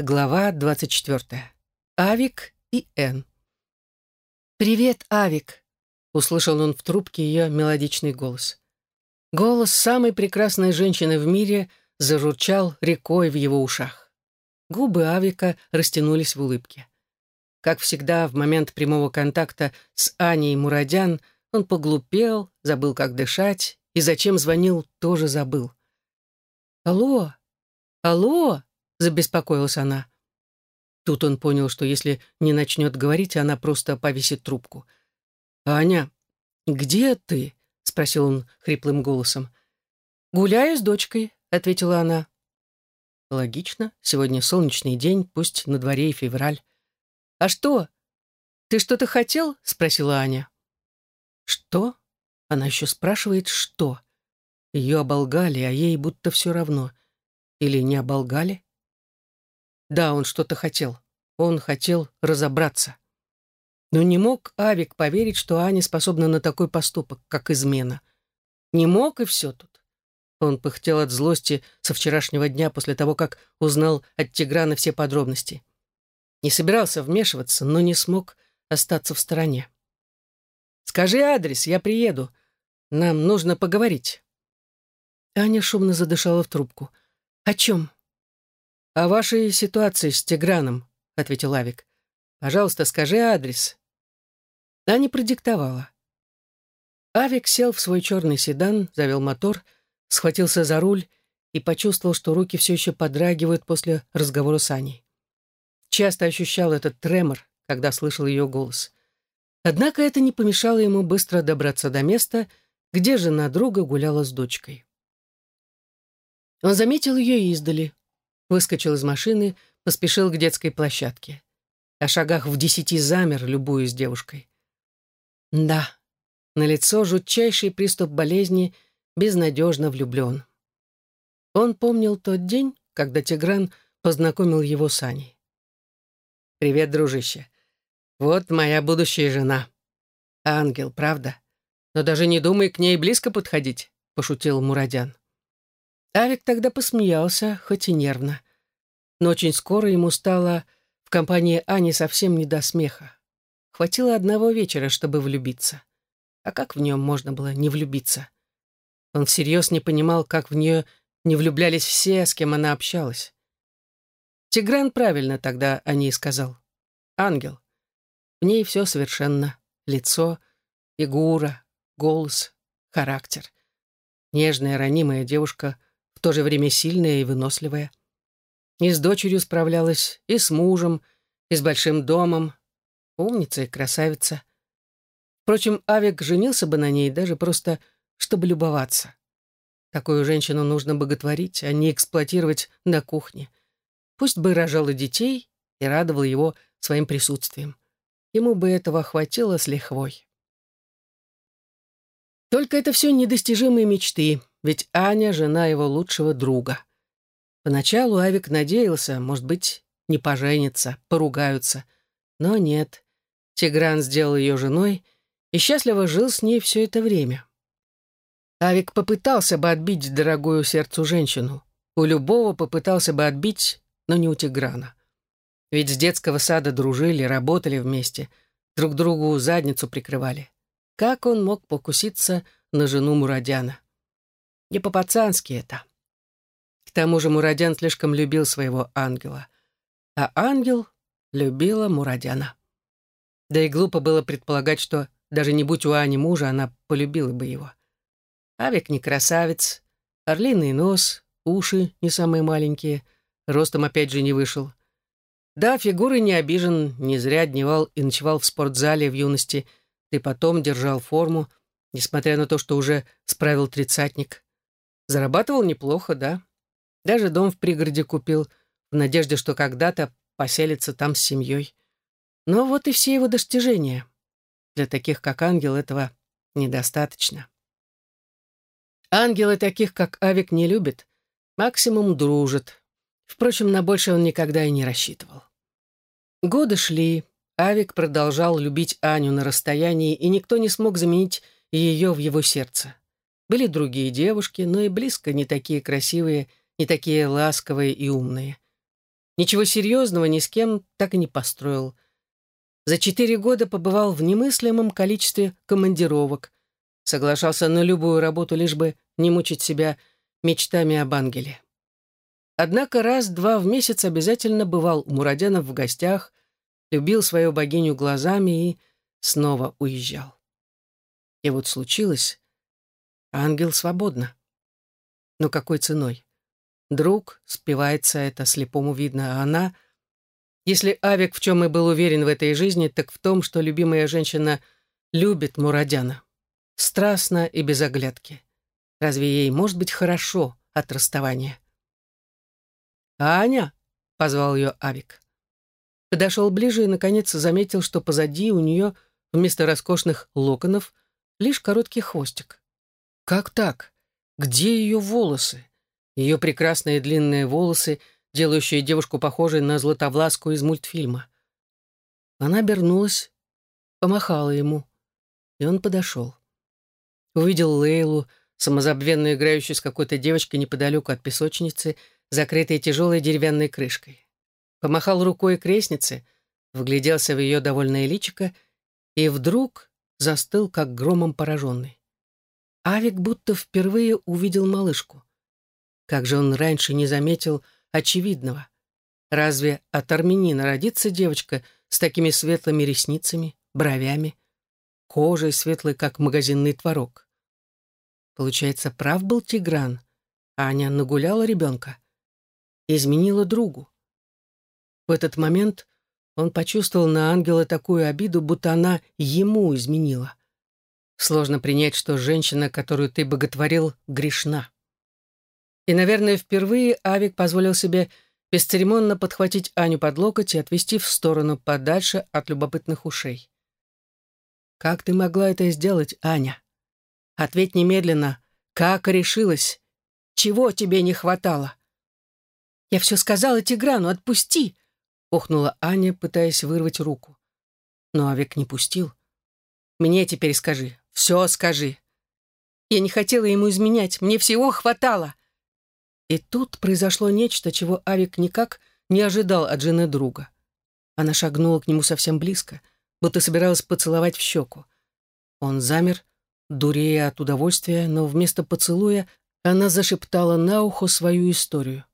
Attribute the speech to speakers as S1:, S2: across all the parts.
S1: Глава 24. Авик и Н. «Привет, Авик!» — услышал он в трубке ее мелодичный голос. Голос самой прекрасной женщины в мире зажурчал рекой в его ушах. Губы Авика растянулись в улыбке. Как всегда, в момент прямого контакта с Аней Мурадян он поглупел, забыл, как дышать, и зачем звонил, тоже забыл. «Алло! Алло!» — забеспокоилась она. Тут он понял, что если не начнет говорить, она просто повесит трубку. «Аня, где ты?» — спросил он хриплым голосом. «Гуляю с дочкой», — ответила она. «Логично. Сегодня солнечный день, пусть на дворе и февраль». «А что? Ты что-то хотел?» — спросила Аня. «Что?» Она еще спрашивает, что. Ее оболгали, а ей будто все равно. Или не оболгали? Да, он что-то хотел. Он хотел разобраться. Но не мог Авик поверить, что Аня способна на такой поступок, как измена. Не мог, и все тут. Он пыхтел от злости со вчерашнего дня после того, как узнал от Тиграна все подробности. Не собирался вмешиваться, но не смог остаться в стороне. «Скажи адрес, я приеду. Нам нужно поговорить». Аня шумно задышала в трубку. «О чем?» «О вашей ситуации с Тиграном», — ответил Авик. «Пожалуйста, скажи адрес». Аня продиктовала. Авик сел в свой черный седан, завел мотор, схватился за руль и почувствовал, что руки все еще подрагивают после разговора с Аней. Часто ощущал этот тремор, когда слышал ее голос. Однако это не помешало ему быстро добраться до места, где жена друга гуляла с дочкой. Он заметил ее издали, выскочил из машины, поспешил к детской площадке. О шагах в десяти замер, любуясь девушкой. Да, на лицо жутчайший приступ болезни, безнадежно влюблен. Он помнил тот день, когда Тигран познакомил его с Аней. «Привет, дружище. Вот моя будущая жена. Ангел, правда? Но даже не думай к ней близко подходить», — пошутил Мурадян. Авик тогда посмеялся, хоть и нервно. Но очень скоро ему стало в компании Ани совсем не до смеха. Хватило одного вечера, чтобы влюбиться. А как в нем можно было не влюбиться? Он всерьез не понимал, как в нее не влюблялись все, с кем она общалась. Тигран правильно тогда о ней сказал. Ангел. В ней все совершенно. Лицо, фигура, голос, характер. Нежная, ранимая девушка — в то же время сильная и выносливая. И с дочерью справлялась, и с мужем, и с большим домом. Умница и красавица. Впрочем, Авик женился бы на ней даже просто, чтобы любоваться. Такую женщину нужно боготворить, а не эксплуатировать на кухне. Пусть бы рожала детей и радовал его своим присутствием. Ему бы этого хватило с лихвой. Только это все недостижимые мечты, ведь Аня — жена его лучшего друга. Поначалу Авик надеялся, может быть, не поженятся, поругаются. Но нет. Тигран сделал ее женой и счастливо жил с ней все это время. Авик попытался бы отбить дорогую сердцу женщину. У любого попытался бы отбить, но не у Тиграна. Ведь с детского сада дружили, работали вместе, друг другу задницу прикрывали. Как он мог покуситься на жену Мурадяна? Не по-пацански это. К тому же Мурадян слишком любил своего ангела. А ангел любила Мурадяна. Да и глупо было предполагать, что даже не будь у Ани мужа, она полюбила бы его. Авик не красавец, орлиный нос, уши не самые маленькие, ростом опять же не вышел. Да, фигуры не обижен, не зря дневал и ночевал в спортзале в юности, и потом держал форму, несмотря на то, что уже справил тридцатник. Зарабатывал неплохо, да. Даже дом в пригороде купил, в надежде, что когда-то поселится там с семьей. Но вот и все его достижения. Для таких, как ангел, этого недостаточно. Ангелы таких, как Авик, не любят. Максимум дружат. Впрочем, на больше он никогда и не рассчитывал. Годы шли. Авик продолжал любить Аню на расстоянии, и никто не смог заменить ее в его сердце. Были другие девушки, но и близко не такие красивые, не такие ласковые и умные. Ничего серьезного ни с кем так и не построил. За четыре года побывал в немыслимом количестве командировок, соглашался на любую работу, лишь бы не мучить себя мечтами об ангеле. Однако раз-два в месяц обязательно бывал у Мурадянов в гостях, любил свою богиню глазами и снова уезжал. И вот случилось, ангел свободна. Но какой ценой? Друг, спивается это, слепому видно, а она... Если Авик в чем и был уверен в этой жизни, так в том, что любимая женщина любит Мурадяна. Страстно и без оглядки. Разве ей может быть хорошо от расставания? «Аня!» — позвал ее Авик. Подошел ближе и, наконец, заметил, что позади у нее вместо роскошных локонов лишь короткий хвостик. Как так? Где ее волосы? Ее прекрасные длинные волосы, делающие девушку похожей на Златовласку из мультфильма. Она обернулась, помахала ему, и он подошел. Увидел Лейлу, самозабвенно играющую с какой-то девочкой неподалеку от песочницы, закрытой тяжелой деревянной крышкой. Помахал рукой крестнице, вгляделся в ее довольное личико и вдруг застыл, как громом пораженный. Авик будто впервые увидел малышку. Как же он раньше не заметил очевидного? Разве от армянина родится девочка с такими светлыми ресницами, бровями, кожей светлой, как магазинный творог? Получается, прав был Тигран. Аня нагуляла ребенка. Изменила другу. В этот момент он почувствовал на ангела такую обиду, будто она ему изменила. Сложно принять, что женщина, которую ты боготворил, грешна. И, наверное, впервые Авик позволил себе бесцеремонно подхватить Аню под локоть и отвести в сторону подальше от любопытных ушей. «Как ты могла это сделать, Аня?» Ответь немедленно. Как решилась? Чего тебе не хватало? Я все сказала Тиграну, отпусти! Охнула Аня, пытаясь вырвать руку. Но Авик не пустил. Мне теперь скажи, все скажи. Я не хотела ему изменять, мне всего хватало. И тут произошло нечто, чего Авик никак не ожидал от жены друга. Она шагнула к нему совсем близко, будто собиралась поцеловать в щеку. Он замер, дурея от удовольствия, но вместо поцелуя она зашептала на ухо свою историю.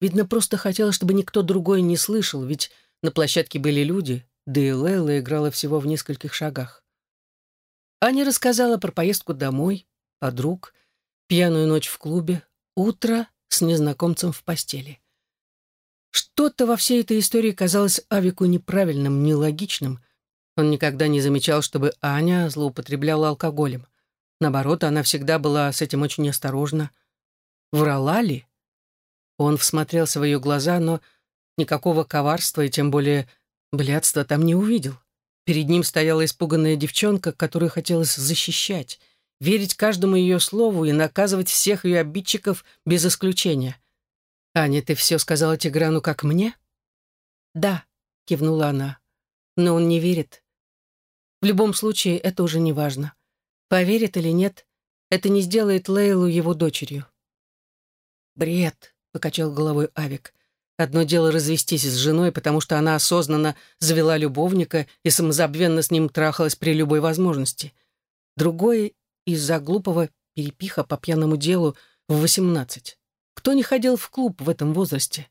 S1: Видно, просто хотела, чтобы никто другой не слышал, ведь на площадке были люди, да и Лейла играла всего в нескольких шагах. Аня рассказала про поездку домой, подруг, пьяную ночь в клубе, утро с незнакомцем в постели. Что-то во всей этой истории казалось Авику неправильным, нелогичным, он никогда не замечал, чтобы Аня злоупотребляла алкоголем. Наоборот, она всегда была с этим очень осторожна. Врала ли? Он всмотрелся в ее глаза, но никакого коварства и тем более блядства там не увидел. Перед ним стояла испуганная девчонка, которую хотелось защищать, верить каждому ее слову и наказывать всех ее обидчиков без исключения. «Аня, ты все сказала Тиграну, как мне?» «Да», — кивнула она, — «но он не верит. В любом случае, это уже не важно. Поверит или нет, это не сделает Лейлу его дочерью. «Бред», — покачал головой Авик. «Одно дело развестись с женой, потому что она осознанно завела любовника и самозабвенно с ним трахалась при любой возможности. Другое — из-за глупого перепиха по пьяному делу в восемнадцать. Кто не ходил в клуб в этом возрасте?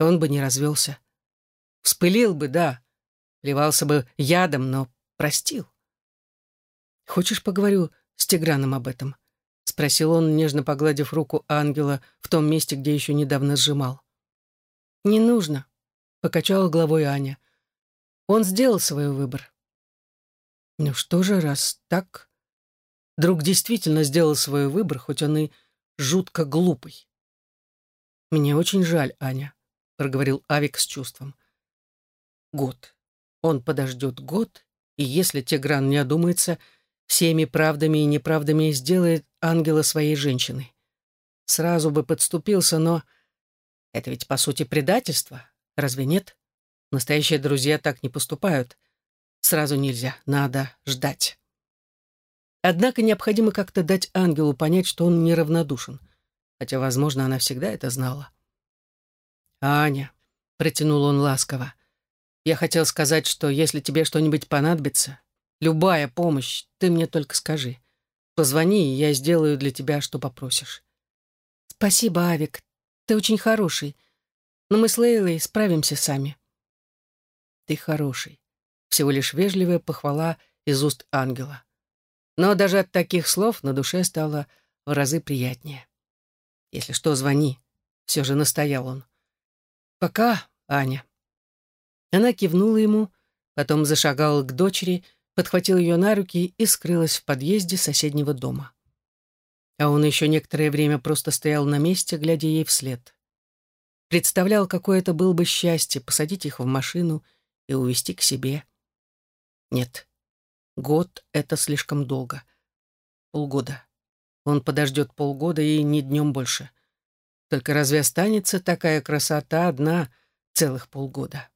S1: Он бы не развелся. Вспылил бы, да, плевался бы ядом, но простил. «Хочешь, поговорю с Тиграном об этом?» — спросил он, нежно погладив руку ангела в том месте, где еще недавно сжимал. «Не нужно», — покачала головой Аня. «Он сделал свой выбор». «Ну что же, раз так...» Друг действительно сделал свой выбор, хоть он и жутко глупый. «Мне очень жаль, Аня», — проговорил Авик с чувством. «Год. Он подождет год и если Тигран не одумается, всеми правдами и неправдами сделает ангела своей женщиной. Сразу бы подступился, но... Это ведь, по сути, предательство, разве нет? Настоящие друзья так не поступают. Сразу нельзя, надо ждать. Однако необходимо как-то дать ангелу понять, что он неравнодушен. Хотя, возможно, она всегда это знала. «Аня, — протянул он ласково. «Я хотел сказать, что если тебе что-нибудь понадобится, любая помощь, ты мне только скажи. Позвони, и я сделаю для тебя, что попросишь».
S2: «Спасибо, Авик. Ты очень хороший. Но мы с Лейлой справимся сами».
S1: «Ты хороший». Всего лишь вежливая похвала из уст ангела. Но даже от таких слов на душе стало в разы приятнее. «Если что, звони», — все же настоял он. «Пока, Аня». Она кивнула ему, потом зашагала к дочери, подхватила ее на руки и скрылась в подъезде соседнего дома. А он еще некоторое время просто стоял на месте, глядя ей вслед. Представлял, какое это было бы счастье посадить их в машину и увезти к себе. Нет, год — это слишком долго. Полгода. Он подождет полгода и ни днем больше. Только разве останется такая красота одна целых полгода?